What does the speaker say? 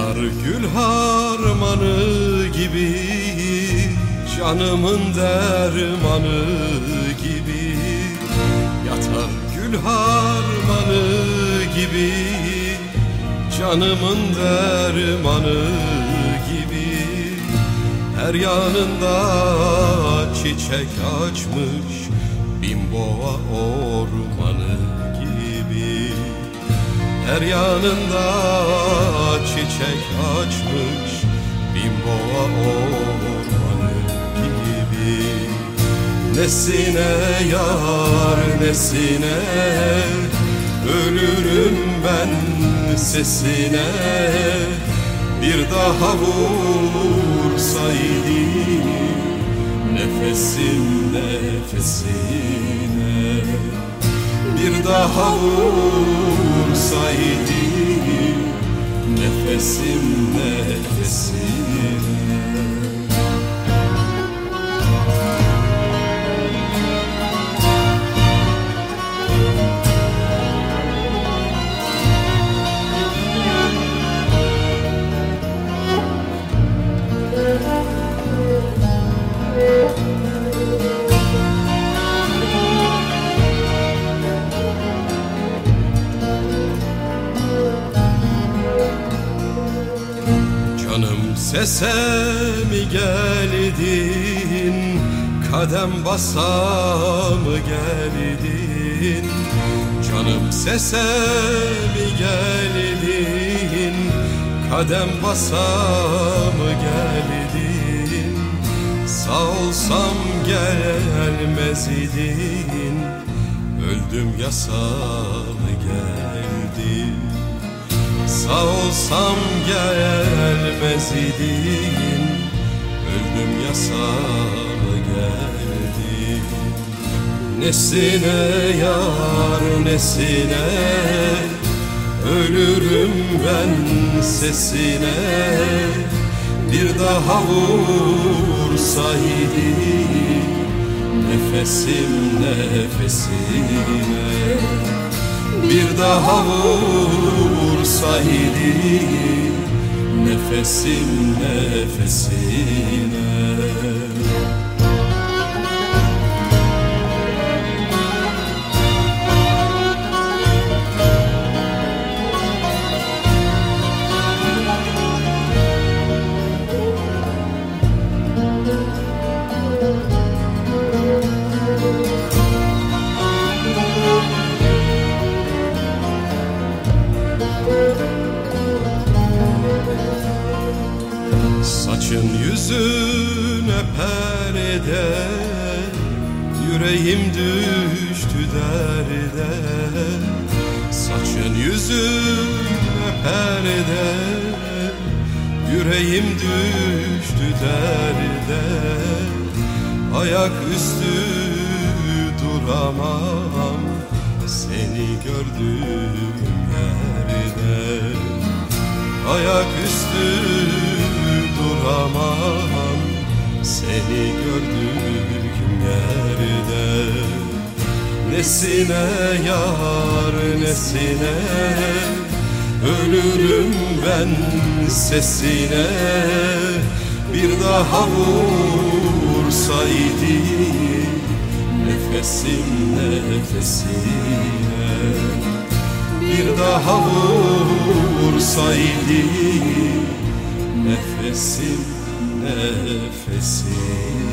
Kar gül harmanı gibi Canımın dermanı gibi. Yatar gül harmanı gibi Canımın dermanı gibi. Her yanında çiçek açmış Bin boğa ormanı. Her yanında çiçek açmış Bin boğa ormanı gibi. Nesine yar nesine Ölürüm ben sesine. Bir daha vursaydı Nefesim nefesine. Bir daha vursaydı Nefesim nefesine sese mi geldin? Kadem basa mı geldin? Canım sese mi geldin? Kadem basa mı geldin? Sağ olsam gelmez idin. Öldüm yasa mı geldin Olsam gelmez idin Öldüm yasalı geldim. Nesine yar nesine Ölürüm ben sesine. Bir daha vursaydı Nefesim nefesine. Bir daha vursaydı Nefesim nefesine Saçın yüzüne perde Yüreğim düştü derde. Saçın yüzüne perde Yüreğim düştü derde. Ayak üstü duramam Seni gördüğüm yerde. Ayak üstü Seni gördüğüm yerde? Nesine yar nesine? Ölürüm ben sesine. Bir daha vursaydı Nefesim nefesine. Bir daha vursaydı nefesim nefesim